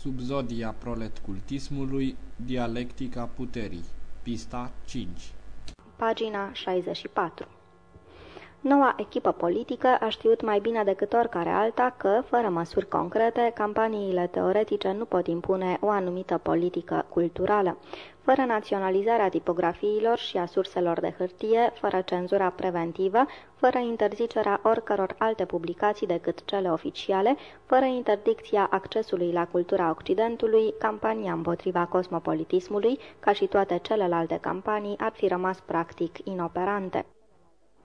Subzodia proletcultismului, dialectica puterii. Pista 5 Pagina 64 Noua echipă politică a știut mai bine decât oricare alta că, fără măsuri concrete, campaniile teoretice nu pot impune o anumită politică culturală. Fără naționalizarea tipografiilor și a surselor de hârtie, fără cenzura preventivă, fără interzicerea oricăror alte publicații decât cele oficiale, fără interdicția accesului la cultura Occidentului, campania împotriva cosmopolitismului, ca și toate celelalte campanii, ar fi rămas practic inoperante.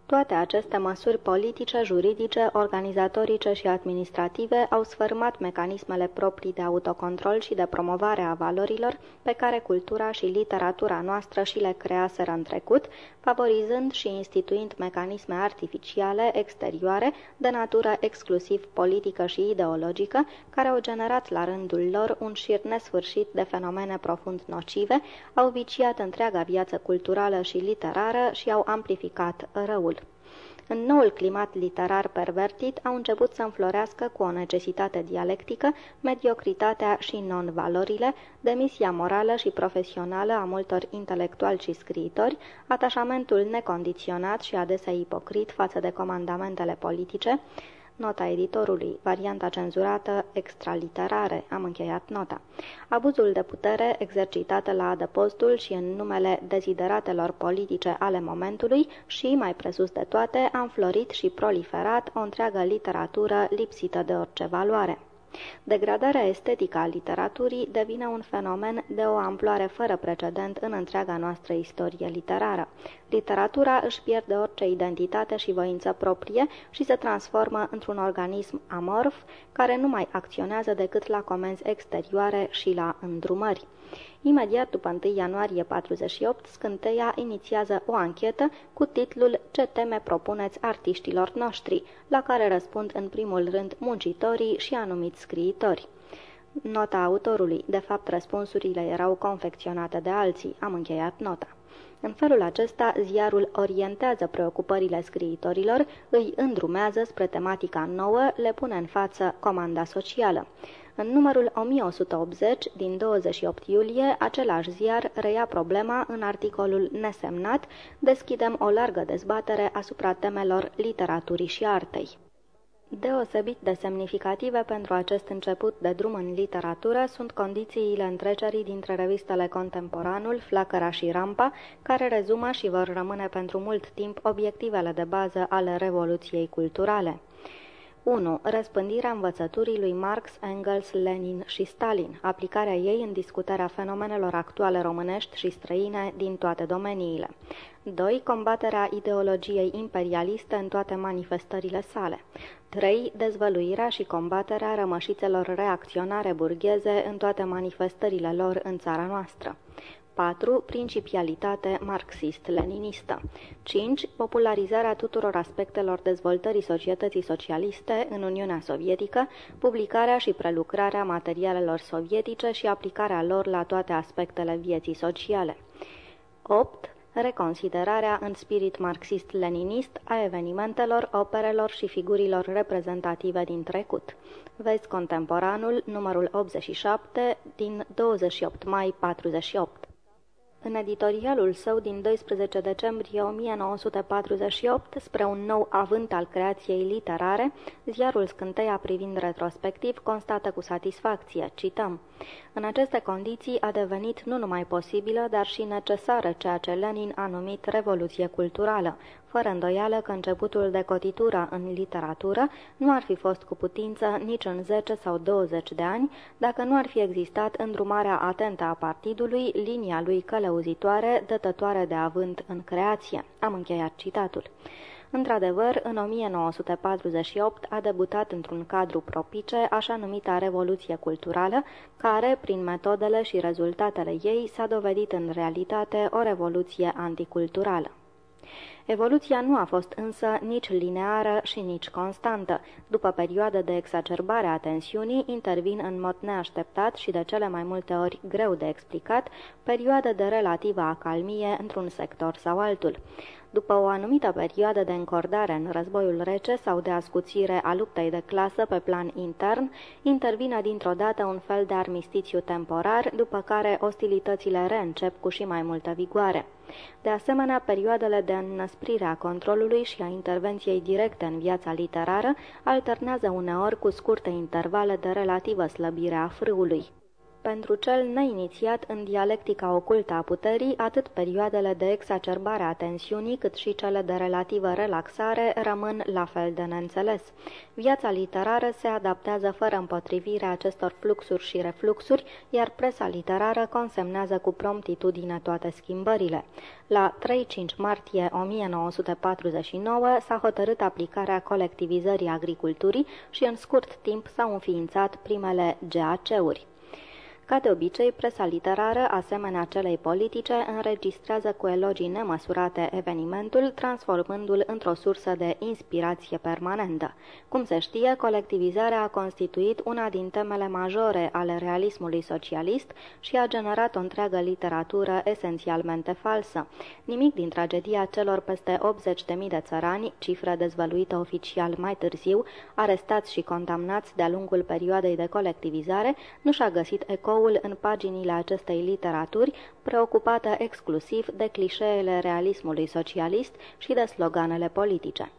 Toate aceste măsuri politice, juridice, organizatorice și administrative au sfârmat mecanismele proprii de autocontrol și de promovare a valorilor pe care cultura și literatura noastră și le creaseră în trecut, favorizând și instituind mecanisme artificiale, exterioare, de natură exclusiv politică și ideologică, care au generat la rândul lor un șir nesfârșit de fenomene profund nocive, au viciat întreaga viață culturală și literară și au amplificat răul. În noul climat literar pervertit au început să înflorească cu o necesitate dialectică mediocritatea și non-valorile, demisia morală și profesională a multor intelectuali și scriitori, atașamentul necondiționat și adesea ipocrit față de comandamentele politice, Nota editorului, varianta cenzurată, extraliterare, am încheiat nota. Abuzul de putere exercitată la adăpostul și în numele dezideratelor politice ale momentului și, mai presus de toate, a înflorit și proliferat o întreagă literatură lipsită de orice valoare. Degradarea estetică a literaturii devine un fenomen de o amploare fără precedent în întreaga noastră istorie literară. Literatura își pierde orice identitate și voință proprie și se transformă într-un organism amorf care nu mai acționează decât la comenzi exterioare și la îndrumări. Imediat după 1 ianuarie 48, Scânteia inițiază o anchetă cu titlul Ce teme propuneți artiștilor noștri, la care răspund în primul rând muncitorii și anumiți scriitori. Nota autorului. De fapt, răspunsurile erau confecționate de alții. Am încheiat nota. În felul acesta, ziarul orientează preocupările scriitorilor, îi îndrumează spre tematica nouă, le pune în față comanda socială. În numărul 1180 din 28 iulie, același ziar reia problema în articolul nesemnat Deschidem o largă dezbatere asupra temelor literaturii și artei. Deosebit de semnificative pentru acest început de drum în literatură sunt condițiile întrecerii dintre revistele Contemporanul, Flacăra și Rampa, care rezumă și vor rămâne pentru mult timp obiectivele de bază ale revoluției culturale. 1. Răspândirea învățăturii lui Marx, Engels, Lenin și Stalin, aplicarea ei în discutarea fenomenelor actuale românești și străine din toate domeniile. 2. Combaterea ideologiei imperialiste în toate manifestările sale. 3. Dezvăluirea și combaterea rămășițelor reacționare burgheze în toate manifestările lor în țara noastră. 4. Principialitate marxist-leninistă 5. Popularizarea tuturor aspectelor dezvoltării societății socialiste în Uniunea Sovietică, publicarea și prelucrarea materialelor sovietice și aplicarea lor la toate aspectele vieții sociale. 8 reconsiderarea în spirit marxist-leninist a evenimentelor, operelor și figurilor reprezentative din trecut. Vezi Contemporanul, numărul 87, din 28 mai 48. În editorialul său din 12 decembrie 1948, spre un nou avânt al creației literare, ziarul Scânteia privind retrospectiv constată cu satisfacție, cităm, În aceste condiții a devenit nu numai posibilă, dar și necesară ceea ce Lenin a numit revoluție culturală, fără îndoială că începutul de cotitură în literatură nu ar fi fost cu putință nici în 10 sau 20 de ani, dacă nu ar fi existat îndrumarea atentă a partidului, linia lui călăuzitoare, dătătoare de avânt în creație. Am încheiat citatul. Într-adevăr, în 1948 a debutat într-un cadru propice așa numita Revoluție Culturală, care, prin metodele și rezultatele ei, s-a dovedit în realitate o revoluție anticulturală. Evoluția nu a fost însă nici lineară și nici constantă. După perioade de exacerbare a tensiunii, intervin în mod neașteptat și de cele mai multe ori greu de explicat, perioade de relativă acalmie într-un sector sau altul. După o anumită perioadă de încordare în războiul rece sau de ascuțire a luptei de clasă pe plan intern, intervine dintr-o dată un fel de armistițiu temporar, după care ostilitățile reîncep cu și mai multă vigoare. De asemenea, perioadele de înnăsprire a controlului și a intervenției directe în viața literară alternează uneori cu scurte intervale de relativă slăbire a frâului. Pentru cel neinițiat în dialectica ocultă a puterii, atât perioadele de exacerbare a tensiunii, cât și cele de relativă relaxare rămân la fel de neînțeles. Viața literară se adaptează fără împotrivire acestor fluxuri și refluxuri, iar presa literară consemnează cu promptitudine toate schimbările. La 3-5 martie 1949 s-a hotărât aplicarea colectivizării agriculturii și în scurt timp s-au înființat primele GAC-uri. Ca de obicei, presa literară, asemenea celei politice, înregistrează cu elogii nemăsurate evenimentul, transformându-l într-o sursă de inspirație permanentă. Cum se știe, colectivizarea a constituit una din temele majore ale realismului socialist și a generat o întreagă literatură esențialmente falsă. Nimic din tragedia celor peste 80.000 de țărani, cifră dezvăluită oficial mai târziu, arestați și condamnați de-a lungul perioadei de colectivizare, nu și-a găsit eco eroul în paginile acestei literaturi, preocupată exclusiv de clișeele realismului socialist și de sloganele politice.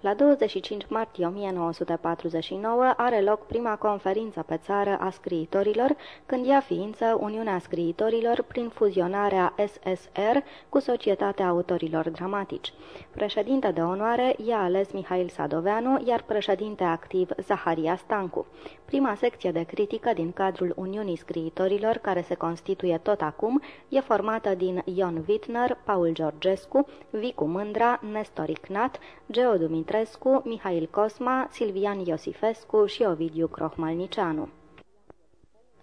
La 25 martie 1949 are loc prima conferință pe țară a scriitorilor, când ia ființă Uniunea Scriitorilor prin fuzionarea SSR cu Societatea Autorilor Dramatici. Președinte de onoare i-a ales Mihail Sadoveanu, iar președinte activ Zaharia Stancu. Prima secție de critică din cadrul Uniunii Scriitorilor, care se constituie tot acum, e formată din Ion Wittner, Paul Georgescu, Vicu Mândra, Nestor Ignat, Geo Dumitrescu, Mihail Cosma, Silvian Iosifescu și Ovidiu Crohmalnicianu.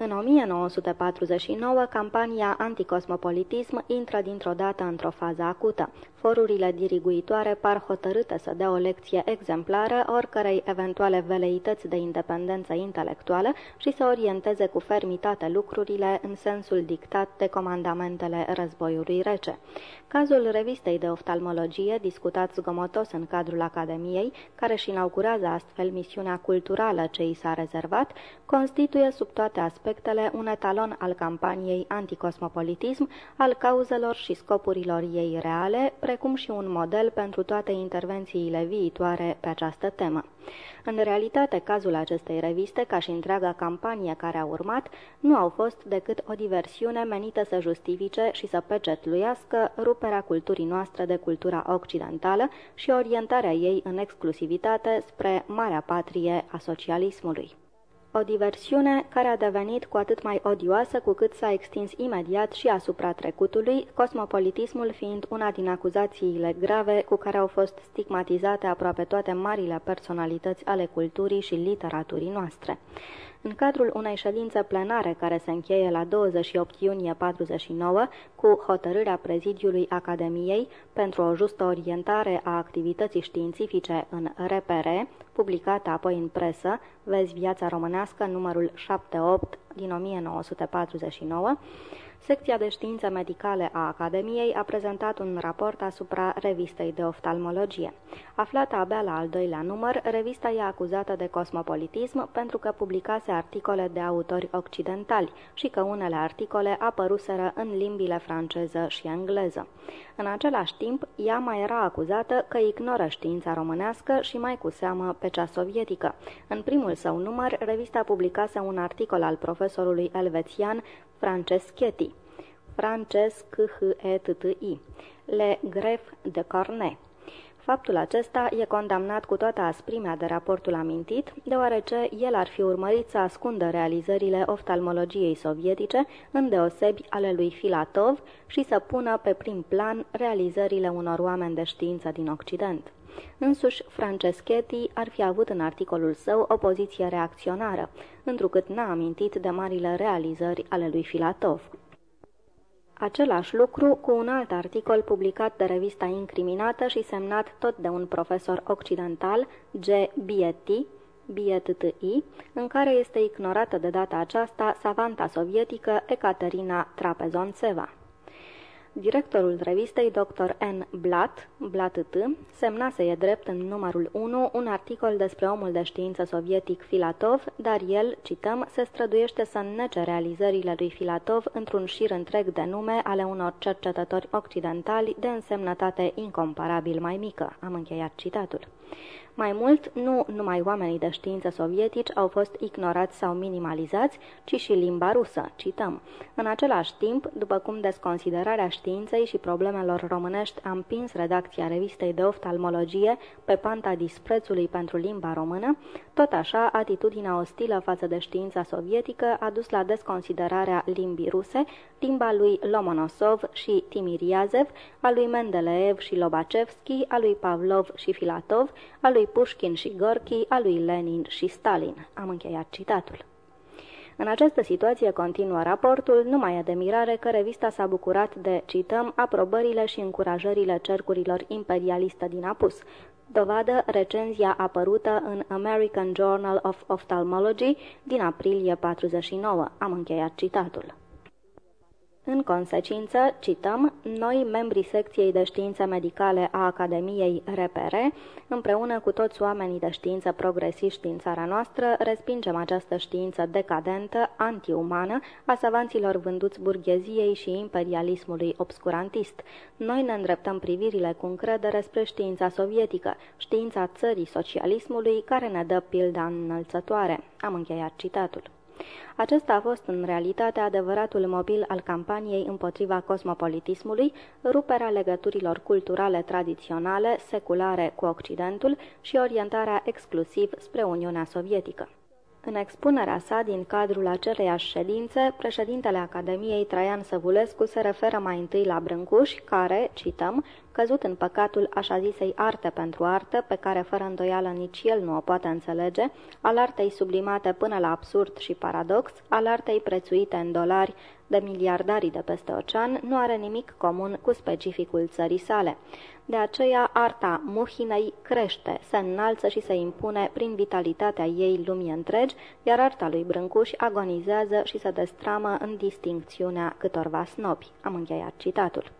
În 1949, campania anticosmopolitism intră dintr-o dată într-o fază acută. Forurile diriguitoare par hotărâte să dea o lecție exemplară oricărei eventuale veleități de independență intelectuală și să orienteze cu fermitate lucrurile în sensul dictat de comandamentele războiului rece. Cazul revistei de oftalmologie, discutat zgomotos în cadrul Academiei, care își inaugurează astfel misiunea culturală ce i s-a rezervat, constituie sub toate aspectele un etalon al campaniei anticosmopolitism, al cauzelor și scopurilor ei reale, precum și un model pentru toate intervențiile viitoare pe această temă. În realitate, cazul acestei reviste, ca și întreaga campanie care a urmat, nu au fost decât o diversiune menită să justifice și să pecetluiască ruperea culturii noastre de cultura occidentală și orientarea ei în exclusivitate spre marea patrie a socialismului. O diversiune care a devenit cu atât mai odioasă cu cât s-a extins imediat și asupra trecutului, cosmopolitismul fiind una din acuzațiile grave cu care au fost stigmatizate aproape toate marile personalități ale culturii și literaturii noastre. În cadrul unei ședințe plenare care se încheie la 28 iunie 49 cu hotărârea prezidiului Academiei pentru o justă orientare a activității științifice în RPR, publicată apoi în presă, Vezi viața românească, numărul 78 din 1949, Secția de științe medicale a Academiei a prezentat un raport asupra revistei de oftalmologie. Aflată abia la al doilea număr, revista e acuzată de cosmopolitism pentru că publicase articole de autori occidentali și că unele articole apăruseră în limbile franceză și engleză. În același timp, ea mai era acuzată că ignoră știința românească și mai cu seamă pe cea sovietică. În primul său număr, revista publicase un articol al profesorului elvețian Franceschetti, Frances C-H-E-T-T-I, Le Gref de Cornet. Faptul acesta e condamnat cu toată asprimea de raportul amintit, deoarece el ar fi urmărit să ascundă realizările oftalmologiei sovietice, îndeosebi ale lui Filatov, și să pună pe prim plan realizările unor oameni de știință din Occident. Însuși, Franceschetti ar fi avut în articolul său o poziție reacționară, întrucât n-a amintit de marile realizări ale lui Filatov. Același lucru cu un alt articol publicat de revista incriminată și semnat tot de un profesor occidental, G. Bietti, BTTI, în care este ignorată de data aceasta savanta sovietică Ekaterina Trapezontseva. Directorul revistei, dr. N. Blatt, Blatt T, semnase e drept în numărul 1 un articol despre omul de știință sovietic Filatov, dar el, cităm, se străduiește să înnece realizările lui Filatov într-un șir întreg de nume ale unor cercetători occidentali de însemnătate incomparabil mai mică. Am încheiat citatul. Mai mult, nu numai oamenii de știință sovietici au fost ignorați sau minimalizați, ci și limba rusă, cităm. În același timp, după cum desconsiderarea științei și problemelor românești a împins redacția revistei de oftalmologie pe panta disprețului pentru limba română, tot așa, atitudinea ostilă față de știința sovietică a dus la desconsiderarea limbii ruse, limba lui Lomonosov și Timiriazev, a lui Mendeleev și Lobachevski, a lui Pavlov și Filatov, a lui Pushkin și Gorki, a lui Lenin și Stalin. Am încheiat citatul. În această situație, continuă raportul, nu mai e de mirare că revista s-a bucurat de, cităm, aprobările și încurajările cercurilor imperialiste din apus. Dovadă recenzia apărută în American Journal of Ophthalmology din aprilie 49. Am încheiat citatul. În consecință, cităm, noi, membrii secției de științe medicale a Academiei RPR, împreună cu toți oamenii de știință progresiști din țara noastră, respingem această știință decadentă, antiumană, a savanților vânduți burgheziei și imperialismului obscurantist. Noi ne îndreptăm privirile cu încredere spre știința sovietică, știința țării socialismului care ne dă pilda înălțătoare. Am încheiat citatul. Acesta a fost în realitate adevăratul mobil al campaniei împotriva cosmopolitismului, ruperea legăturilor culturale tradiționale, seculare cu Occidentul și orientarea exclusiv spre Uniunea Sovietică. În expunerea sa din cadrul aceleiași ședințe, președintele Academiei Traian Săvulescu se referă mai întâi la Brâncuși, care, cităm, căzut în păcatul așa zisei arte pentru artă, pe care fără îndoială nici el nu o poate înțelege, al artei sublimate până la absurd și paradox, al artei prețuite în dolari de miliardarii de peste ocean, nu are nimic comun cu specificul țării sale. De aceea, arta Muhinei crește, se înalță și se impune prin vitalitatea ei lumii întregi, iar arta lui Brâncuș agonizează și se destramă în distincțiunea câtorva snobi. Am încheiat citatul.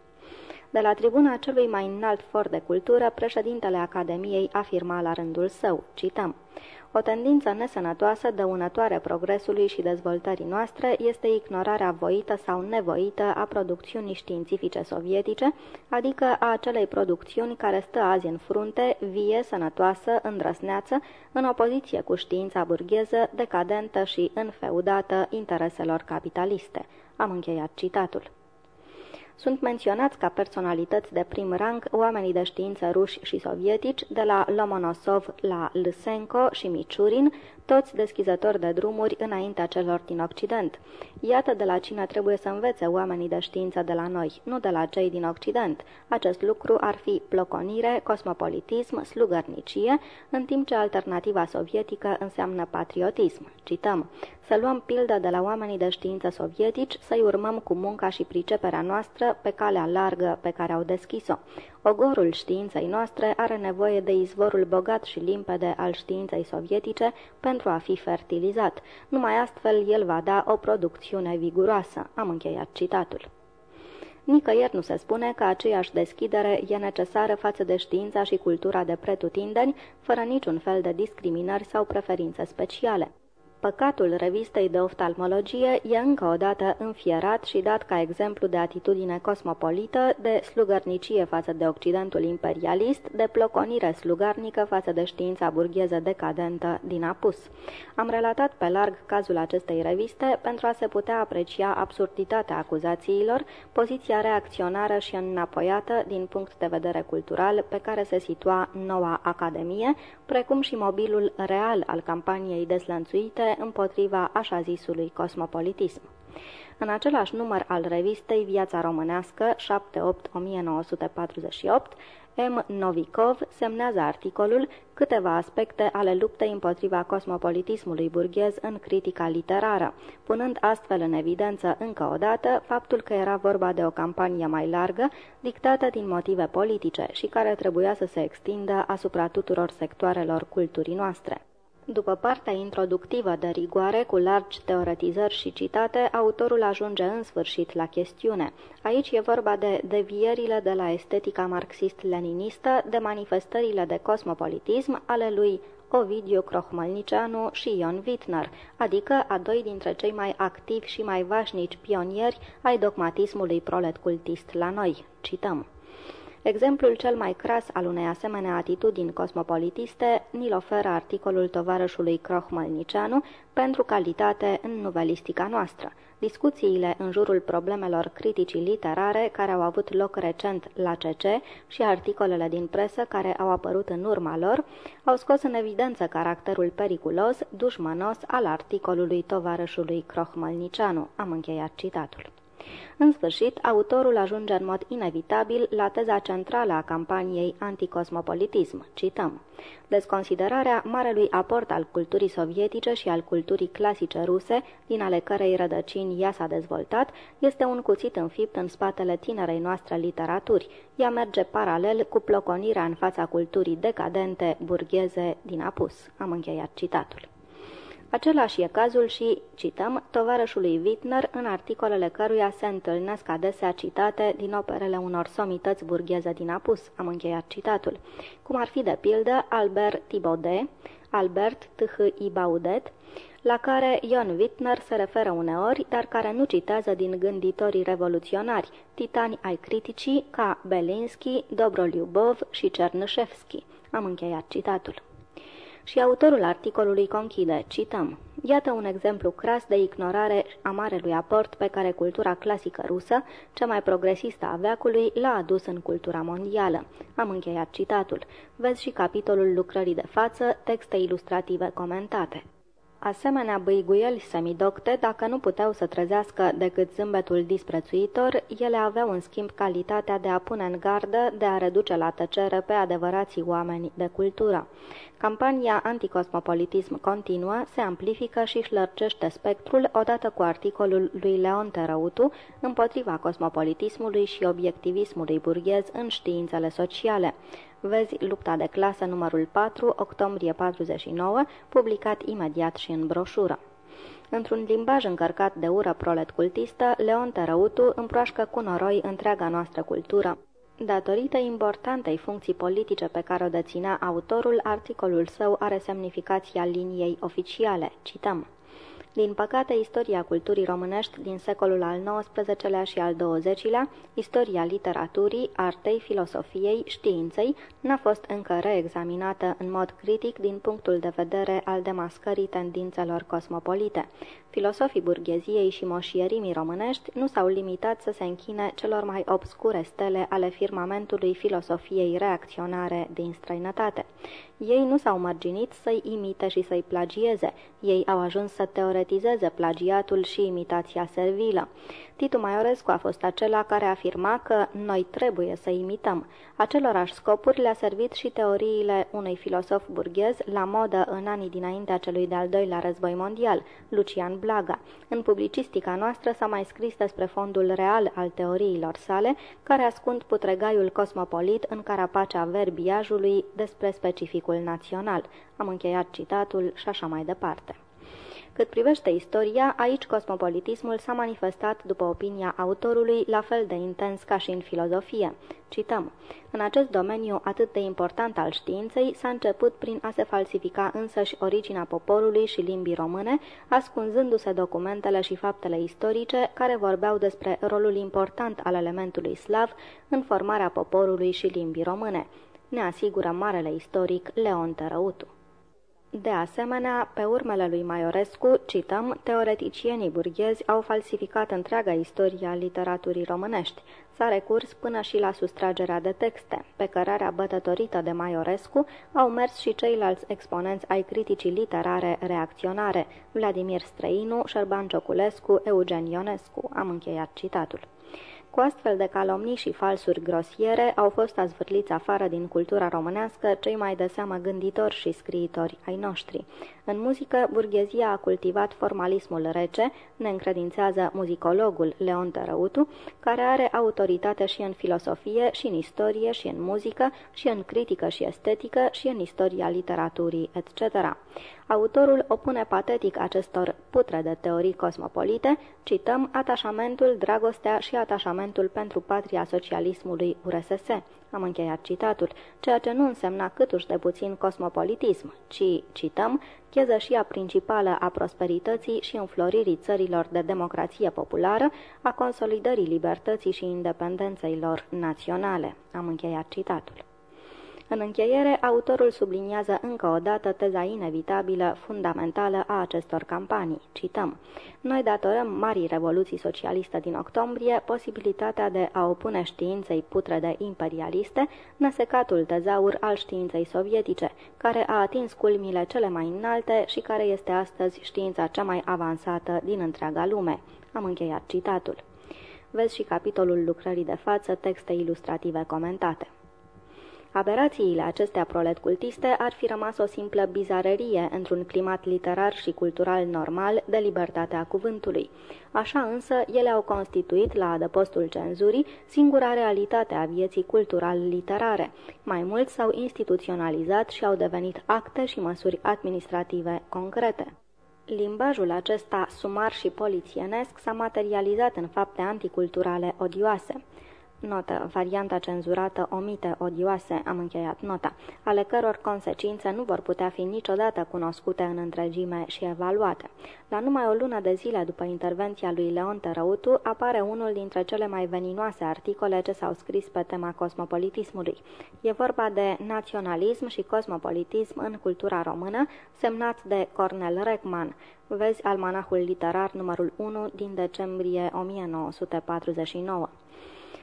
De la tribuna celui mai înalt for de cultură, președintele Academiei afirma la rândul său, cităm, o tendință nesănătoasă, dăunătoare progresului și dezvoltării noastre, este ignorarea voită sau nevoită a producțiunii științifice sovietice, adică a acelei producțiuni care stă azi în frunte, vie, sănătoasă, îndrăsneață, în opoziție cu știința burgheză, decadentă și înfeudată intereselor capitaliste. Am încheiat citatul. Sunt menționați ca personalități de prim rang oamenii de știință ruși și sovietici, de la Lomonosov la Lysenko și Michurin, toți deschizători de drumuri înaintea celor din Occident. Iată de la cine trebuie să învețe oamenii de știință de la noi, nu de la cei din Occident. Acest lucru ar fi ploconire, cosmopolitism, slugărnicie, în timp ce alternativa sovietică înseamnă patriotism. Cităm, să luăm pildă de la oamenii de știință sovietici, să-i urmăm cu munca și priceperea noastră pe calea largă pe care au deschis-o. Ogorul științei noastre are nevoie de izvorul bogat și limpede al științei sovietice pentru a fi fertilizat. Numai astfel el va da o producțiune viguroasă. Am încheiat citatul. Nicăieri nu se spune că aceeași deschidere e necesară față de știința și cultura de pretutindeni, fără niciun fel de discriminări sau preferințe speciale. Păcatul revistei de oftalmologie e încă o dată înfierat și dat ca exemplu de atitudine cosmopolită, de slugărnicie față de Occidentul imperialist, de ploconire slugarnică față de știința burgheză decadentă din apus. Am relatat pe larg cazul acestei reviste pentru a se putea aprecia absurditatea acuzațiilor, poziția reacționară și înapoiată din punct de vedere cultural pe care se situa noua Academie, precum și mobilul real al campaniei deslănțuite politice împotriva așa zisului cosmopolitism. În același număr al revistei Viața Românească, 7-8-1948, M. Novikov semnează articolul Câteva aspecte ale luptei împotriva cosmopolitismului burghez în critica literară, punând astfel în evidență încă o dată faptul că era vorba de o campanie mai largă, dictată din motive politice și care trebuia să se extindă asupra tuturor sectoarelor culturii noastre. După partea introductivă de rigoare, cu largi teoretizări și citate, autorul ajunge în sfârșit la chestiune. Aici e vorba de devierile de la estetica marxist-leninistă, de manifestările de cosmopolitism ale lui Ovidiu Crohmălnicianu și Ion Wittner, adică a doi dintre cei mai activi și mai vașnici pionieri ai dogmatismului prolet cultist la noi. Cităm. Exemplul cel mai cras al unei asemenea atitudini cosmopolitiste ni-l oferă articolul tovarășului Crohmălnicianu pentru calitate în novelistica noastră. Discuțiile în jurul problemelor criticii literare care au avut loc recent la CC și articolele din presă care au apărut în urma lor au scos în evidență caracterul periculos, dușmănos al articolului tovarășului Crohmălnicianu. Am încheiat citatul. În sfârșit, autorul ajunge în mod inevitabil la teza centrală a campaniei anticosmopolitism. Cităm. Desconsiderarea marelui aport al culturii sovietice și al culturii clasice ruse, din ale cărei rădăcini ea s-a dezvoltat, este un cuțit înfipt în spatele tinerei noastre literaturi. Ea merge paralel cu ploconirea în fața culturii decadente burgheze din apus. Am încheiat citatul. Același e cazul și, cităm, tovarășului Wittner, în articolele căruia se întâlnesc adesea citate din operele unor somități burgheze din apus, am încheiat citatul, cum ar fi de pildă Albert Thibaudet, Albert T.H. Baudet, la care Ion Wittner se referă uneori, dar care nu citează din gânditorii revoluționari, titani ai criticii ca Belinsky, Dobroliubov și Cernășevski. Am încheiat citatul. Și autorul articolului conchide, cităm, Iată un exemplu cras de ignorare a marelui aport pe care cultura clasică rusă, cea mai progresistă a veacului, l-a adus în cultura mondială. Am încheiat citatul. Vezi și capitolul lucrării de față, texte ilustrative comentate. Asemenea băiguieli semidocte, dacă nu puteau să trezească decât zâmbetul disprețuitor, ele aveau în schimb calitatea de a pune în gardă, de a reduce la tăcere pe adevărații oameni de cultură. Campania anticosmopolitism continuă, se amplifică și își lărgește spectrul odată cu articolul lui Leon Terăutu împotriva cosmopolitismului și obiectivismului burghez în științele sociale. Vezi Lupta de clasă numărul 4, octombrie 49, publicat imediat și în broșură. Într-un limbaj încărcat de ură prolet cultistă, Leon Terăutu împroașcă cu noroi întreaga noastră cultură. Datorită importantei funcții politice pe care o deținea autorul, articolul său are semnificația liniei oficiale. Cităm. Din păcate, istoria culturii românești din secolul al XIX-lea și al XX-lea, istoria literaturii, artei, filosofiei, științei, n-a fost încă reexaminată în mod critic din punctul de vedere al demascării tendințelor cosmopolite. Filosofii burgheziei și moșierimii românești nu s-au limitat să se închine celor mai obscure stele ale firmamentului filosofiei reacționare din străinătate. Ei nu s-au mărginit să-i imite și să-i plagieze, ei au ajuns să teoretizeze plagiatul și imitația servilă. Titu Maiorescu a fost acela care afirma că noi trebuie să imităm. Acelorași scopuri le-a servit și teoriile unui filosof burghez la modă în anii dinaintea celui de-al doilea război mondial, Lucian Blaga. În publicistica noastră s-a mai scris despre fondul real al teoriilor sale, care ascund putregaiul cosmopolit în carapacea verbiajului despre specificul național. Am încheiat citatul și așa mai departe. Cât privește istoria, aici cosmopolitismul s-a manifestat, după opinia autorului, la fel de intens ca și în filozofie. Cităm. În acest domeniu atât de important al științei, s-a început prin a se falsifica însăși originea poporului și limbii române, ascunzându-se documentele și faptele istorice care vorbeau despre rolul important al elementului slav în formarea poporului și limbii române. Ne asigură marele istoric Leon Tărăutu. De asemenea, pe urmele lui Maiorescu, cităm, teoreticienii burghezi au falsificat întreaga istorie a literaturii românești. S-a recurs până și la sustragerea de texte. Pe cărarea bătătorită de Maiorescu au mers și ceilalți exponenți ai criticii literare reacționare, Vladimir Străinu, Șerban Cioculescu, Eugen Ionescu. Am încheiat citatul. Cu astfel de calomnii și falsuri grosiere au fost azvârliți afară din cultura românească cei mai de seamă gânditori și scriitori ai noștri. În muzică, burghezia a cultivat formalismul rece, ne încredințează muzicologul Leon Tărăutu, care are autoritate și în filosofie, și în istorie, și în muzică, și în critică și estetică, și în istoria literaturii, etc. Autorul opune patetic acestor putre de teorii cosmopolite, cităm atașamentul, dragostea și atașamentul pentru patria socialismului URSS. Am încheiat citatul, ceea ce nu însemna câtuși de puțin cosmopolitism, ci, cităm, chezășia principală a prosperității și înfloririi țărilor de democrație populară, a consolidării libertății și independenței lor naționale. Am încheiat citatul. În încheiere, autorul subliniază încă o dată teza inevitabilă, fundamentală a acestor campanii. Cităm. Noi datorăm marii revoluții socialiste din octombrie posibilitatea de a opune științei putrede imperialiste năsecatul tezaur al științei sovietice, care a atins culmile cele mai înalte și care este astăzi știința cea mai avansată din întreaga lume. Am încheiat citatul. Vezi și capitolul lucrării de față, texte ilustrative comentate. Aberațiile acestea proletcultiste ar fi rămas o simplă bizarerie într-un climat literar și cultural normal de libertatea cuvântului. Așa însă, ele au constituit, la adăpostul cenzurii, singura realitate a vieții cultural-literare. Mai mult s-au instituționalizat și au devenit acte și măsuri administrative concrete. Limbajul acesta sumar și polițienesc s-a materializat în fapte anticulturale odioase. Notă. Varianta cenzurată omite odioase, am încheiat nota, ale căror consecințe nu vor putea fi niciodată cunoscute în întregime și evaluate. La numai o lună de zile după intervenția lui Leon Tărăutu, apare unul dintre cele mai veninoase articole ce s-au scris pe tema cosmopolitismului. E vorba de naționalism și cosmopolitism în cultura română, semnat de Cornel Reckman. Vezi almanahul literar numărul 1 din decembrie 1949.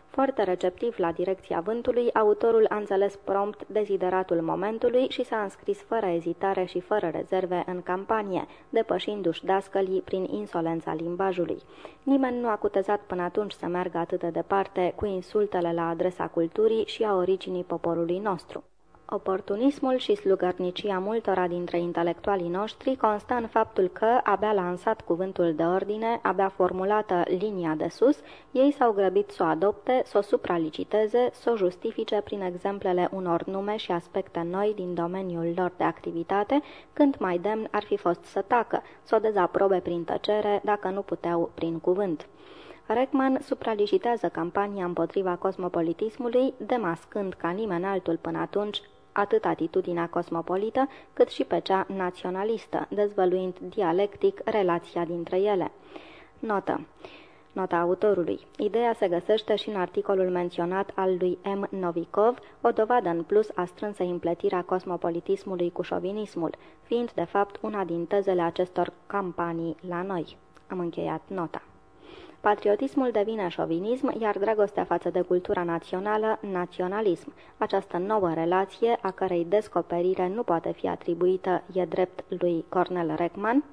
Foarte receptiv la direcția vântului, autorul a înțeles prompt dezideratul momentului și s-a înscris fără ezitare și fără rezerve în campanie, depășindu-și dascălii prin insolența limbajului. Nimeni nu a cutezat până atunci să meargă atât de departe cu insultele la adresa culturii și a originii poporului nostru. Oportunismul și slugărnicia multora dintre intelectualii noștri constă în faptul că, abia lansat cuvântul de ordine, abia formulată linia de sus, ei s-au grăbit să o adopte, să o supraliciteze, să o justifice prin exemplele unor nume și aspecte noi din domeniul lor de activitate, când mai demn ar fi fost să tacă, să o dezaprobe prin tăcere, dacă nu puteau prin cuvânt. Reckman supralicitează campania împotriva cosmopolitismului, demascând ca nimeni altul până atunci atât atitudinea cosmopolită, cât și pe cea naționalistă, dezvăluind dialectic relația dintre ele. Notă. Nota autorului. Ideea se găsește și în articolul menționat al lui M. Novikov, o dovadă în plus a strânsă împletirea cosmopolitismului cu șovinismul, fiind de fapt una din tezele acestor campanii la noi. Am încheiat nota. Patriotismul devine șovinism, iar dragostea față de cultura națională, naționalism. Această nouă relație, a cărei descoperire nu poate fi atribuită, e drept lui Cornel Reckman,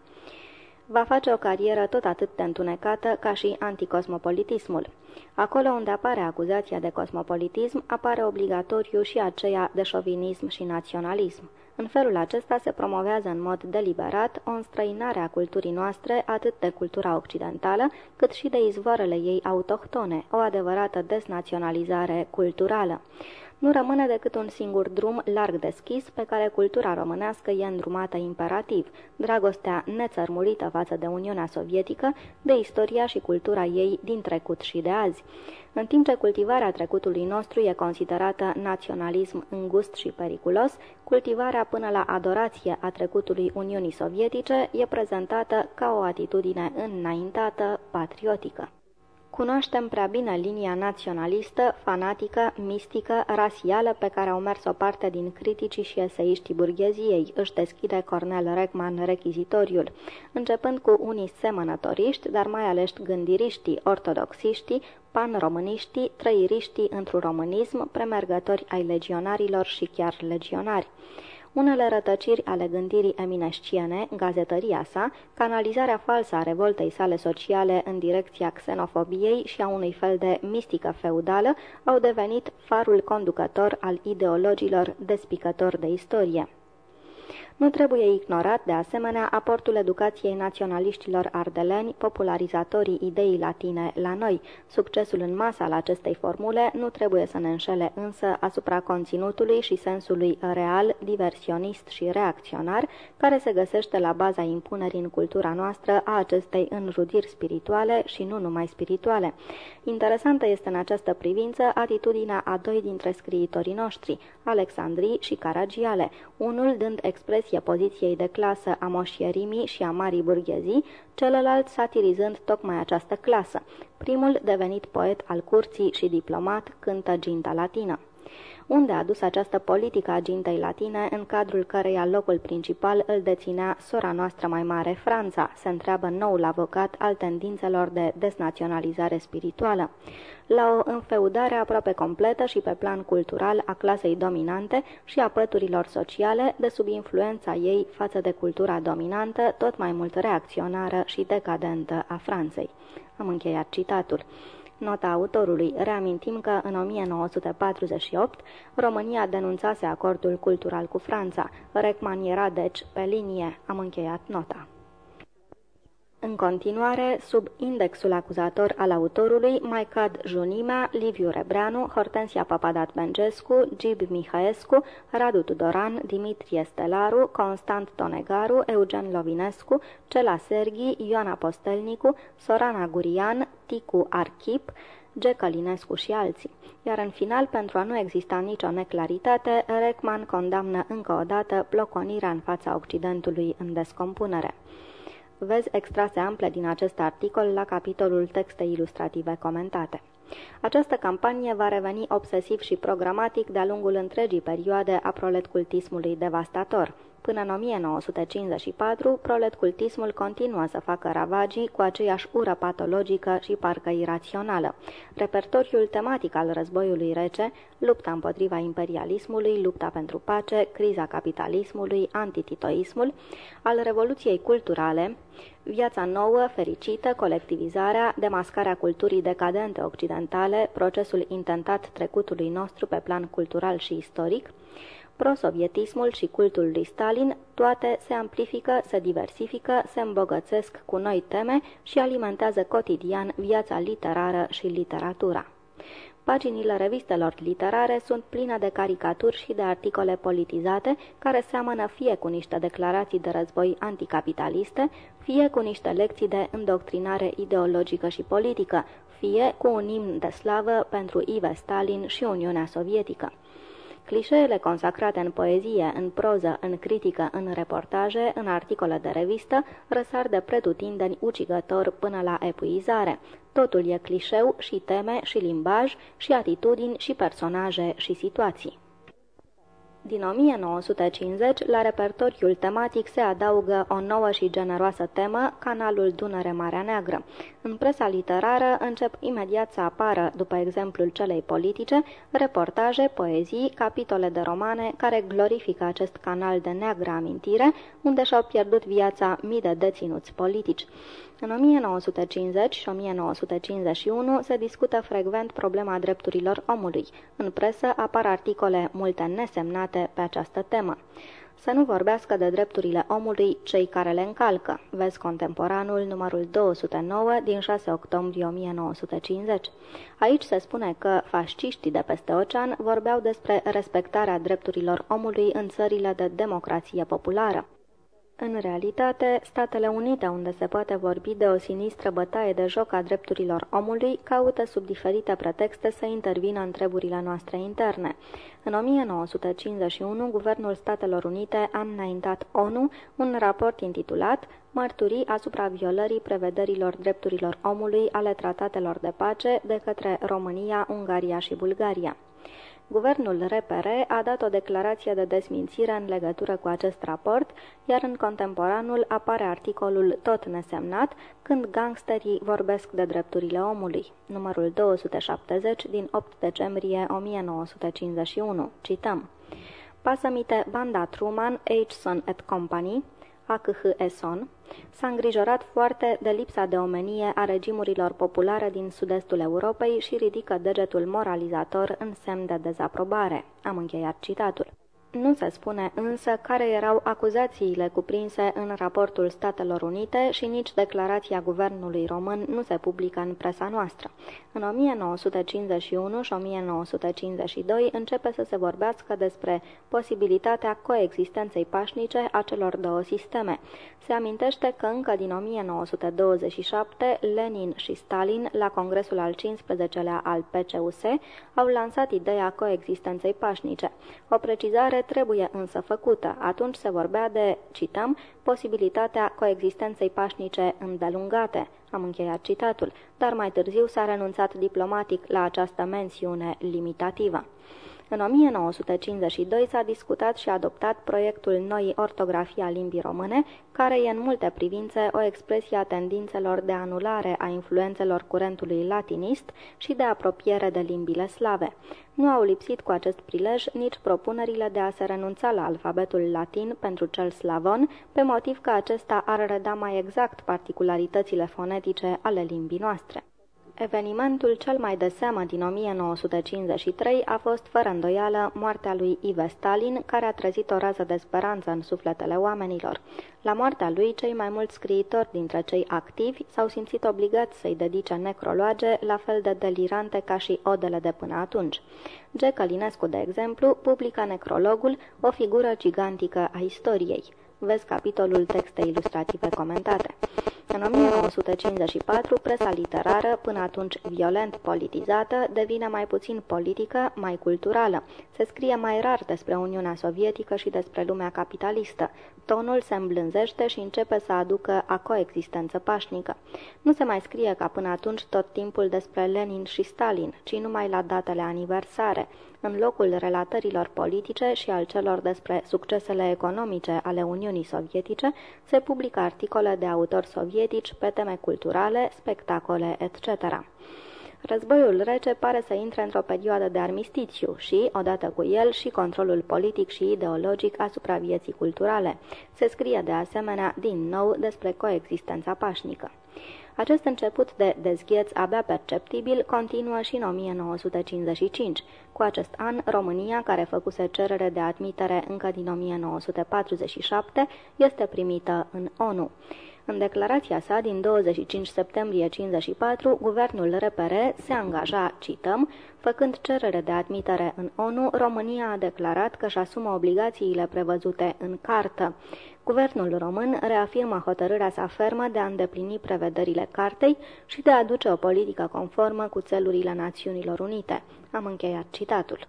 va face o carieră tot atât de întunecată ca și anticosmopolitismul. Acolo unde apare acuzația de cosmopolitism, apare obligatoriu și aceea de șovinism și naționalism. În felul acesta se promovează în mod deliberat o înstrăinare a culturii noastre atât de cultura occidentală, cât și de izvoarele ei autohtone, o adevărată desnaționalizare culturală nu rămâne decât un singur drum larg deschis pe care cultura românească e îndrumată imperativ, dragostea nețărmurită față de Uniunea Sovietică, de istoria și cultura ei din trecut și de azi. În timp ce cultivarea trecutului nostru e considerată naționalism îngust și periculos, cultivarea până la adorație a trecutului Uniunii Sovietice e prezentată ca o atitudine înaintată, patriotică. Cunoaștem prea bine linia naționalistă, fanatică, mistică, rasială pe care au mers o parte din criticii și eseiștii burgheziei, își deschide Cornel Reckman rechizitoriul, începând cu unii semănătoriști, dar mai ales gândiriștii, ortodoxiștii, pan-româniștii, trăiriștii într-un românism, premergători ai legionarilor și chiar legionari unele rătăciri ale gândirii eminesciene, gazetăria sa, canalizarea falsă a revoltei sale sociale în direcția xenofobiei și a unui fel de mistică feudală, au devenit farul conducător al ideologilor despicători de istorie. Nu trebuie ignorat, de asemenea, aportul educației naționaliștilor ardeleni, popularizatorii ideii latine la noi. Succesul în masă al acestei formule nu trebuie să ne înșele însă asupra conținutului și sensului real, diversionist și reacționar, care se găsește la baza impunerii în cultura noastră a acestei înrudiri spirituale și nu numai spirituale. Interesantă este în această privință atitudinea a doi dintre scriitorii noștri, Alexandrii și Caragiale, unul dând expresie poziției de clasă a moșierimii și a marii burghezii, celălalt satirizând tocmai această clasă. Primul, devenit poet al curții și diplomat, cântă ginta latină unde a dus această politică a gintei latine, în cadrul căreia locul principal îl deținea sora noastră mai mare, Franța, se întreabă noul avocat al tendințelor de desnaționalizare spirituală. La o înfeudare aproape completă și pe plan cultural a clasei dominante și a păturilor sociale, de sub influența ei față de cultura dominantă, tot mai mult reacționară și decadentă a Franței. Am încheiat citatul. Nota autorului. Reamintim că în 1948 România denunțase acordul cultural cu Franța. Recman era deci pe linie. Am încheiat nota. În continuare, sub indexul acuzator al autorului mai cad Junimea, Liviu Rebreanu, Hortensia Papadat Bengescu, Gib Mihaescu, Radu Tudoran, Dimitrie Stelaru, Constant Tonegaru, Eugen Lovinescu, Cela Serghi, Ioana Postelnicu, Sorana Gurian, Ticu Archip, Gecălinescu și alții. Iar în final, pentru a nu exista nicio neclaritate, Reckman condamnă încă o dată bloconirea în fața Occidentului în descompunere. Vezi extrase ample din acest articol la capitolul Texte ilustrative comentate. Această campanie va reveni obsesiv și programatic de-a lungul întregii perioade a proletcultismului devastator. Până în 1954, proletcultismul continuă să facă ravagii cu aceeași ură patologică și parcă irațională. Repertoriul tematic al războiului rece, lupta împotriva imperialismului, lupta pentru pace, criza capitalismului, antititoismul, al revoluției culturale, viața nouă, fericită, colectivizarea, demascarea culturii decadente occidentale, procesul intentat trecutului nostru pe plan cultural și istoric, prosovietismul și cultul lui Stalin, toate se amplifică, se diversifică, se îmbogățesc cu noi teme și alimentează cotidian viața literară și literatura. Paginile revistelor literare sunt pline de caricaturi și de articole politizate care seamănă fie cu niște declarații de război anticapitaliste, fie cu niște lecții de îndoctrinare ideologică și politică, fie cu un imn de slavă pentru Ive Stalin și Uniunea Sovietică. Clișeele consacrate în poezie, în proză, în critică, în reportaje, în articole de revistă, răsar de pretutindeni ucigător până la epuizare. Totul e clișeu și teme și limbaj și atitudini și personaje și situații. Din 1950, la repertoriul tematic se adaugă o nouă și generoasă temă, canalul Dunăre-Marea Neagră. În presa literară încep imediat să apară, după exemplul celei politice, reportaje, poezii, capitole de romane care glorifică acest canal de neagră amintire, unde și-au pierdut viața mii de deținuți politici. În 1950 și 1951 se discută frecvent problema drepturilor omului. În presă apar articole multe nesemnate pe această temă. Să nu vorbească de drepturile omului cei care le încalcă. Vezi contemporanul numărul 209 din 6 octombrie 1950. Aici se spune că fasciștii de peste ocean vorbeau despre respectarea drepturilor omului în țările de democrație populară. În realitate, Statele Unite, unde se poate vorbi de o sinistră bătaie de joc a drepturilor omului, caută sub diferite pretexte să intervină în treburile noastre interne. În 1951, Guvernul Statelor Unite a înaintat ONU un raport intitulat mărturii asupra violării prevederilor drepturilor omului ale tratatelor de pace de către România, Ungaria și Bulgaria. Guvernul RPR a dat o declarație de desmințire în legătură cu acest raport, iar în contemporanul apare articolul tot nesemnat, când gangsterii vorbesc de drepturile omului, numărul 270 din 8 decembrie 1951. Cităm. Pasămite Banda Truman, Aitchison et Company, AKH Eson, s-a îngrijorat foarte de lipsa de omenie a regimurilor populare din sud-estul Europei și ridică degetul moralizator în semn de dezaprobare. Am încheiat citatul. Nu se spune însă care erau acuzațiile cuprinse în raportul Statelor Unite și nici declarația guvernului român nu se publică în presa noastră. În 1951 și 1952 începe să se vorbească despre posibilitatea coexistenței pașnice a celor două sisteme. Se amintește că încă din 1927 Lenin și Stalin, la congresul al 15-lea al PCUS, au lansat ideea coexistenței pașnice. O precizare trebuie însă făcută. Atunci se vorbea de, cităm, posibilitatea coexistenței pașnice îndelungate. Am încheiat citatul, dar mai târziu s-a renunțat diplomatic la această mențiune limitativă. În 1952 s-a discutat și adoptat proiectul noii ortografii a limbii române, care e în multe privințe o expresie a tendințelor de anulare a influențelor curentului latinist și de apropiere de limbile slave. Nu au lipsit cu acest prilej nici propunerile de a se renunța la alfabetul latin pentru cel slavon, pe motiv că acesta ar reda mai exact particularitățile fonetice ale limbii noastre. Evenimentul cel mai de seamă din 1953 a fost fără îndoială moartea lui Ive Stalin, care a trezit o rază de speranță în sufletele oamenilor. La moartea lui, cei mai mulți scriitori dintre cei activi s-au simțit obligați să-i dedice necroloage la fel de delirante ca și odele de până atunci. G. Călinescu, de exemplu, publică necrologul, o figură gigantică a istoriei. Vezi capitolul texte ilustrative comentate. În 1954, presa literară, până atunci violent politizată, devine mai puțin politică, mai culturală. Se scrie mai rar despre Uniunea Sovietică și despre lumea capitalistă. Tonul se îmblânzește și începe să aducă a coexistență pașnică. Nu se mai scrie ca până atunci tot timpul despre Lenin și Stalin, ci numai la datele aniversare în locul relatărilor politice și al celor despre succesele economice ale Uniunii Sovietice, se publică articole de autori sovietici pe teme culturale, spectacole, etc. Războiul rece pare să intre într-o perioadă de armistițiu și, odată cu el, și controlul politic și ideologic asupra vieții culturale. Se scrie de asemenea din nou despre coexistența pașnică. Acest început de dezgheț abia perceptibil continuă și în 1955. Cu acest an, România, care făcuse cerere de admitere încă din 1947, este primită în ONU. În declarația sa din 25 septembrie 54, guvernul RPR se angaja, cităm, făcând cerere de admitere în ONU, România a declarat că își asumă obligațiile prevăzute în cartă. Guvernul român reafirmă hotărârea sa fermă de a îndeplini prevederile cartei și de a aduce o politică conformă cu țelurile Națiunilor Unite. Am încheiat citatul.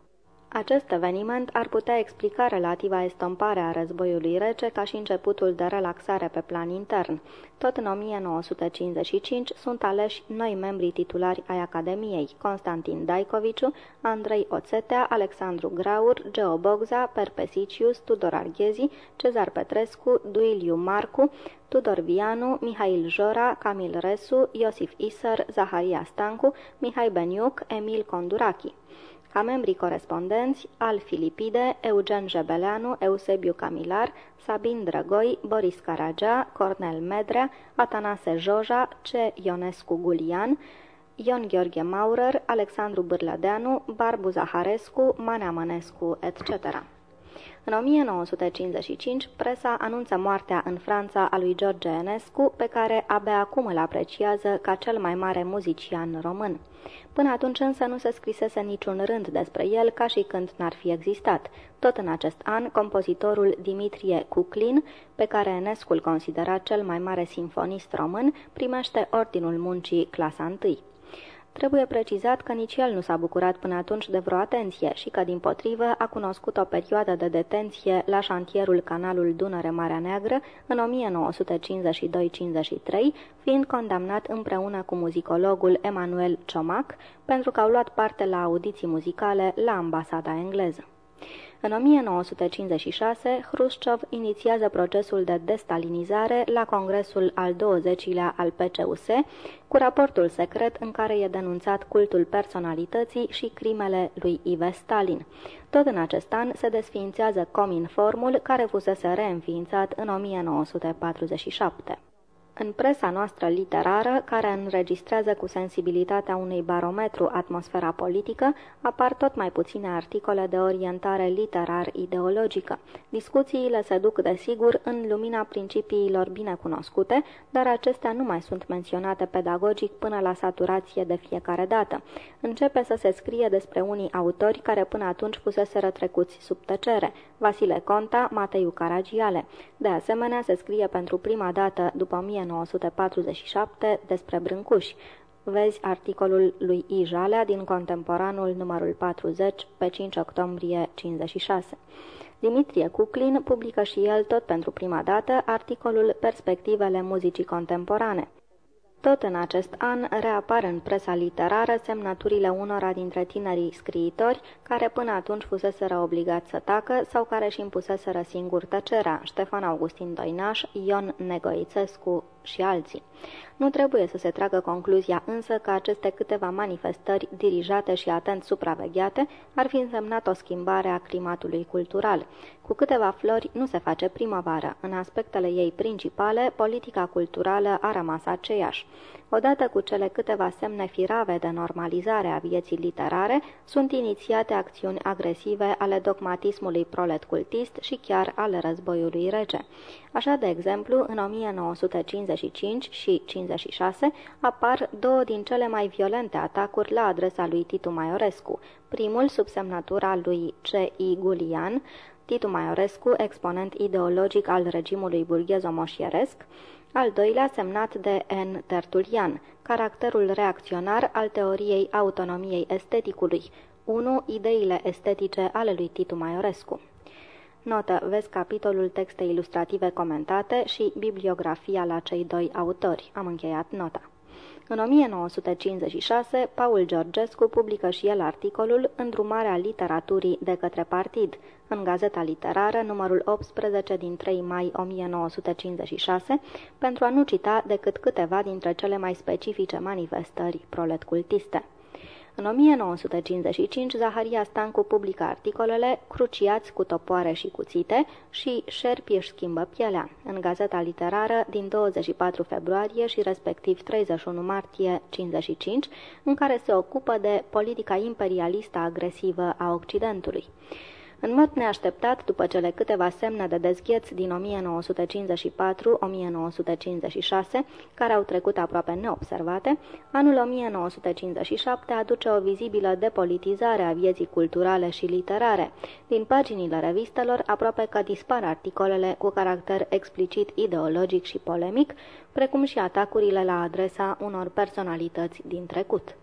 Acest eveniment ar putea explica relativa estompare a războiului rece ca și începutul de relaxare pe plan intern. Tot în 1955 sunt aleși noi membri titulari ai Academiei, Constantin Daikoviciu, Andrei Oțetea, Alexandru Graur, Geo Bogza, Perpesicius, Tudor Arghezi, Cezar Petrescu, Duiliu Marcu, Tudor Vianu, Mihail Jora, Camil Resu, Iosif Iser, Zaharia Stancu, Mihai Beniuc, Emil Condurachi. Ca membrii corespondenți, Al Filipide, Eugen Jebeleanu, Eusebiu Camilar, Sabin Drăgoi, Boris Caragea, Cornel Medrea, Atanase Joja, C. Ionescu Gulian, Ion Gheorghe Maurer, Alexandru Bârlădeanu, Barbu Zaharescu, Manea Mănescu, etc. În 1955, presa anunță moartea în Franța a lui George Enescu, pe care abia acum îl apreciază ca cel mai mare muzician român. Până atunci însă nu se scrisese niciun rând despre el ca și când n-ar fi existat. Tot în acest an, compozitorul Dimitrie Cuclin, pe care Enescu îl considera cel mai mare sinfonist român, primește Ordinul Muncii clasa 1. Trebuie precizat că nici el nu s-a bucurat până atunci de vreo atenție și că, din potrivă, a cunoscut o perioadă de detenție la șantierul canalul Dunăre-Marea Neagră în 1952-53, fiind condamnat împreună cu muzicologul Emanuel Ciomac pentru că au luat parte la audiții muzicale la ambasada engleză. În 1956, Hrușciov inițiază procesul de destalinizare la congresul al 20-lea al PCUS, cu raportul secret în care e denunțat cultul personalității și crimele lui Ive Stalin. Tot în acest an se desființează Cominformul, care fusese reînființat în 1947. În presa noastră literară, care înregistrează cu sensibilitatea unui barometru atmosfera politică, apar tot mai puține articole de orientare literar-ideologică. Discuțiile se duc, desigur, în lumina principiilor bine cunoscute, dar acestea nu mai sunt menționate pedagogic până la saturație de fiecare dată. Începe să se scrie despre unii autori care până atunci fusese rătrecuți sub tăcere, Vasile Conta, Mateiu Caragiale. De asemenea, se scrie pentru prima dată după 1947 despre Brâncuși. Vezi articolul lui I. Jalea din Contemporanul numărul 40 pe 5 octombrie 56. Dimitrie Cuclin publică și el tot pentru prima dată articolul Perspectivele muzicii contemporane. Tot în acest an reapar în presa literară semnăturile unora dintre tinerii scriitori care până atunci fuseseră obligați să tacă sau care își impuseseră singur tăcerea, Ștefan Augustin Doinaș, Ion Negoițescu și alții. Nu trebuie să se tragă concluzia însă că aceste câteva manifestări dirijate și atent supravegheate ar fi însemnat o schimbare a climatului cultural. Cu câteva flori nu se face primăvară. În aspectele ei principale, politica culturală a rămas aceeași. Odată cu cele câteva semne firave de normalizare a vieții literare, sunt inițiate acțiuni agresive ale dogmatismului prolet cultist și chiar ale războiului rege. Așa, de exemplu, în 1955 și 56 apar două din cele mai violente atacuri la adresa lui Titu Maiorescu, primul sub semnătura lui C.I. Gulian, Titu Maiorescu, exponent ideologic al regimului burghezo-moșieresc, al doilea semnat de N. Tertulian, caracterul reacționar al teoriei autonomiei esteticului, 1. Ideile estetice ale lui Titu Maiorescu. Notă. Vezi capitolul texte ilustrative comentate și bibliografia la cei doi autori. Am încheiat nota. În 1956, Paul Georgescu publică și el articolul Îndrumarea literaturii de către partid, în Gazeta Literară, numărul 18 din 3 mai 1956, pentru a nu cita decât câteva dintre cele mai specifice manifestări proletcultiste. În 1955, Zaharia Stancu publică articolele Cruciați cu topoare și cuțite și Șerpi își schimbă pielea, în Gazeta Literară din 24 februarie și respectiv 31 martie 55, în care se ocupă de politica imperialistă agresivă a Occidentului. În mod neașteptat, după cele câteva semne de dezgheț din 1954-1956, care au trecut aproape neobservate, anul 1957 aduce o vizibilă depolitizare a vieții culturale și literare. Din paginile revistelor, aproape că dispar articolele cu caracter explicit ideologic și polemic, precum și atacurile la adresa unor personalități din trecut.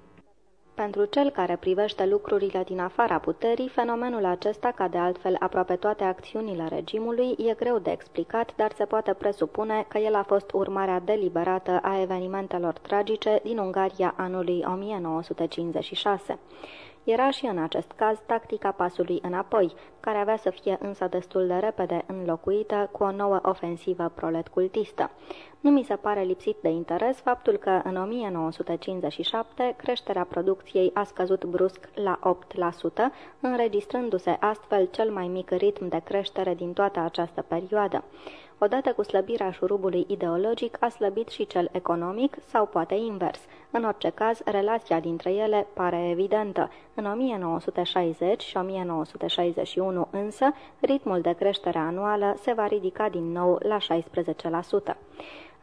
Pentru cel care privește lucrurile din afara puterii, fenomenul acesta, ca de altfel aproape toate acțiunile regimului, e greu de explicat, dar se poate presupune că el a fost urmarea deliberată a evenimentelor tragice din Ungaria anului 1956. Era și în acest caz tactica pasului înapoi, care avea să fie însă destul de repede înlocuită cu o nouă ofensivă prolet-cultistă. Nu mi se pare lipsit de interes faptul că în 1957 creșterea producției a scăzut brusc la 8%, înregistrându-se astfel cel mai mic ritm de creștere din toată această perioadă. Odată cu slăbirea șurubului ideologic, a slăbit și cel economic sau poate invers. În orice caz, relația dintre ele pare evidentă. În 1960 și 1961 însă, ritmul de creștere anuală se va ridica din nou la 16%.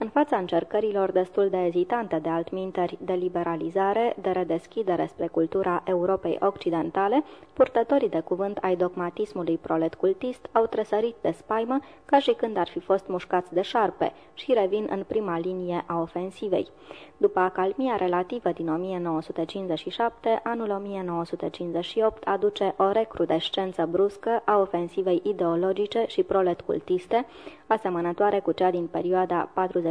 În fața încercărilor destul de ezitante de altminteri de liberalizare, de redeschidere spre cultura Europei Occidentale, purtătorii de cuvânt ai dogmatismului prolet cultist au tresărit de spaimă ca și când ar fi fost mușcați de șarpe și revin în prima linie a ofensivei. După acalmia relativă din 1957, anul 1958 aduce o recrudescență bruscă a ofensivei ideologice și prolet cultiste, asemănătoare cu cea din perioada 48-54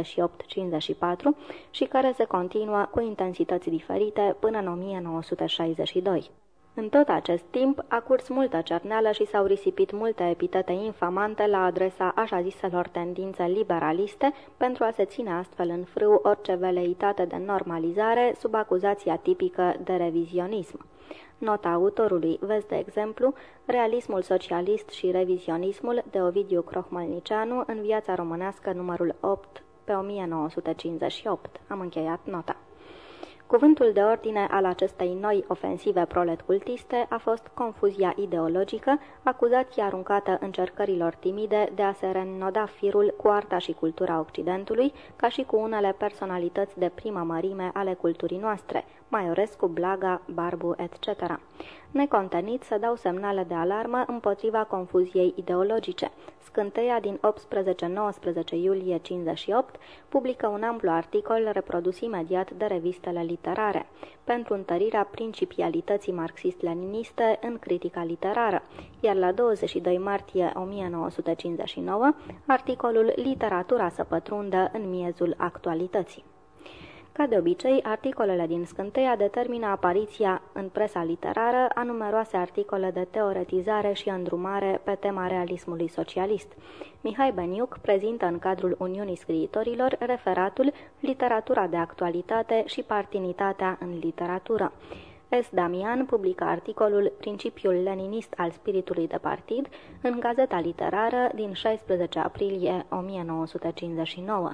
și care se continuă cu intensități diferite până în 1962. În tot acest timp a curs multă cerneală și s-au risipit multe epitete infamante la adresa așa ziselor tendințe liberaliste pentru a se ține astfel în frâu orice veleitate de normalizare sub acuzația tipică de revizionism. Nota autorului, vezi de exemplu, Realismul socialist și revizionismul de Ovidiu Crohmălnicianu în viața românească numărul 8 pe 1958. Am încheiat nota. Cuvântul de ordine al acestei noi ofensive prolet-cultiste a fost confuzia ideologică, acuzația aruncată încercărilor timide de a se reînnoda firul cu arta și cultura Occidentului, ca și cu unele personalități de primă mărime ale culturii noastre, Maiorescu, Blaga, Barbu, etc. Necontenit să dau semnale de alarmă împotriva confuziei ideologice. Scânteia din 18-19 iulie 58 publică un amplu articol reprodus imediat de revistele literare pentru întărirea principialității marxist-leniniste în critica literară, iar la 22 martie 1959 articolul Literatura să pătrundă în miezul actualității. Ca de obicei, articolele din scânteia determină apariția în presa literară a numeroase articole de teoretizare și îndrumare pe tema realismului socialist. Mihai Beniuc prezintă în cadrul Uniunii Scriitorilor referatul Literatura de actualitate și partinitatea în literatură. S. Damian publică articolul Principiul leninist al spiritului de partid în Gazeta Literară din 16 aprilie 1959.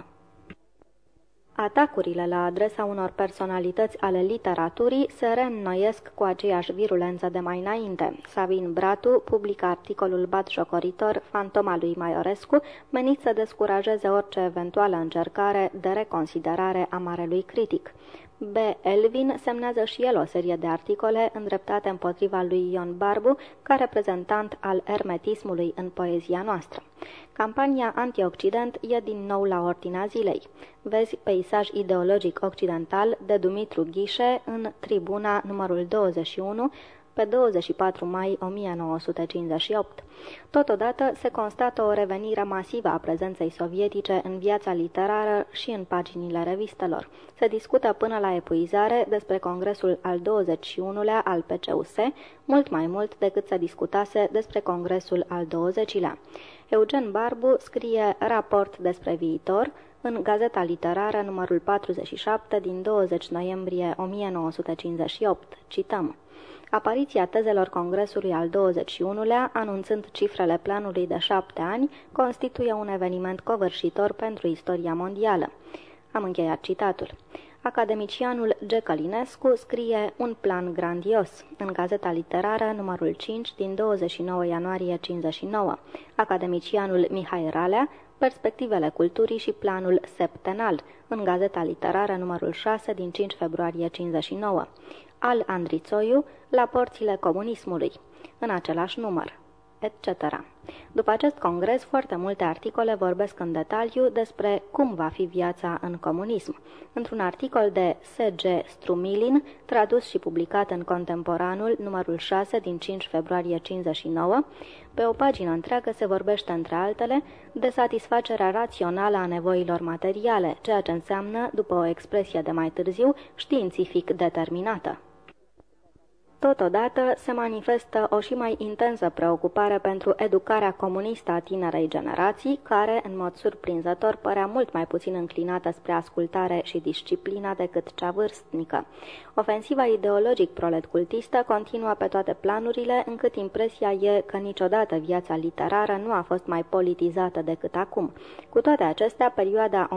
Atacurile la adresa unor personalități ale literaturii se reînnoiesc cu aceeași virulență de mai înainte. Savin Bratu publică articolul batjocoritor Fantoma lui Maiorescu, menit să descurajeze orice eventuală încercare de reconsiderare a marelui critic. B. Elvin semnează și el o serie de articole îndreptate împotriva lui Ion Barbu ca reprezentant al ermetismului în poezia noastră. Campania anti-Occident e din nou la ordinea zilei. Vezi peisaj ideologic occidental de Dumitru Ghișe în tribuna numărul 21 pe 24 mai 1958. Totodată se constată o revenire masivă a prezenței sovietice în viața literară și în paginile revistelor. Se discută până la epuizare despre congresul al 21-lea al PCUS, mult mai mult decât se discutase despre congresul al 20-lea. Eugen Barbu scrie raport despre viitor, în Gazeta Literară numărul 47 din 20 noiembrie 1958. Cităm apariția tezelor Congresului al 21-lea, anunțând cifrele planului de șapte ani, constituie un eveniment covârșitor pentru istoria mondială. Am încheiat citatul. Academicianul G. Călinescu scrie un plan grandios în Gazeta Literară numărul 5 din 29 ianuarie 59. Academicianul Mihai Ralea Perspectivele culturii și planul septenal în Gazeta Literară numărul 6 din 5 februarie 59 al Andrițoiu la porțile comunismului, în același număr, etc. După acest congres, foarte multe articole vorbesc în detaliu despre cum va fi viața în comunism. Într-un articol de S.G. Strumilin, tradus și publicat în Contemporanul, numărul 6 din 5 februarie 59, pe o pagină întreagă se vorbește, între altele, de satisfacerea rațională a nevoilor materiale, ceea ce înseamnă, după o expresie de mai târziu, științific determinată. Totodată se manifestă o și mai intensă preocupare pentru educarea comunistă a tinerei generații, care, în mod surprinzător, părea mult mai puțin înclinată spre ascultare și disciplina decât cea vârstnică. Ofensiva ideologic prolet-cultistă continuă pe toate planurile, încât impresia e că niciodată viața literară nu a fost mai politizată decât acum. Cu toate acestea, perioada 1958-1962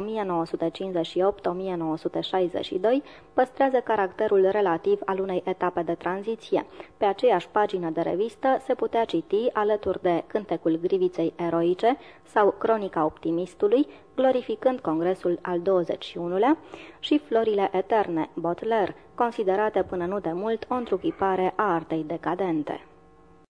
păstrează caracterul relativ al unei etape de tranziție muniție. Pe aceeași pagină de revistă se putea citi, alături de Cântecul Griviței Eroice sau Cronica Optimistului, glorificând Congresul al 21-lea, și Florile Eterne, Butler, considerate până nu de mult o întruchipare a artei decadente.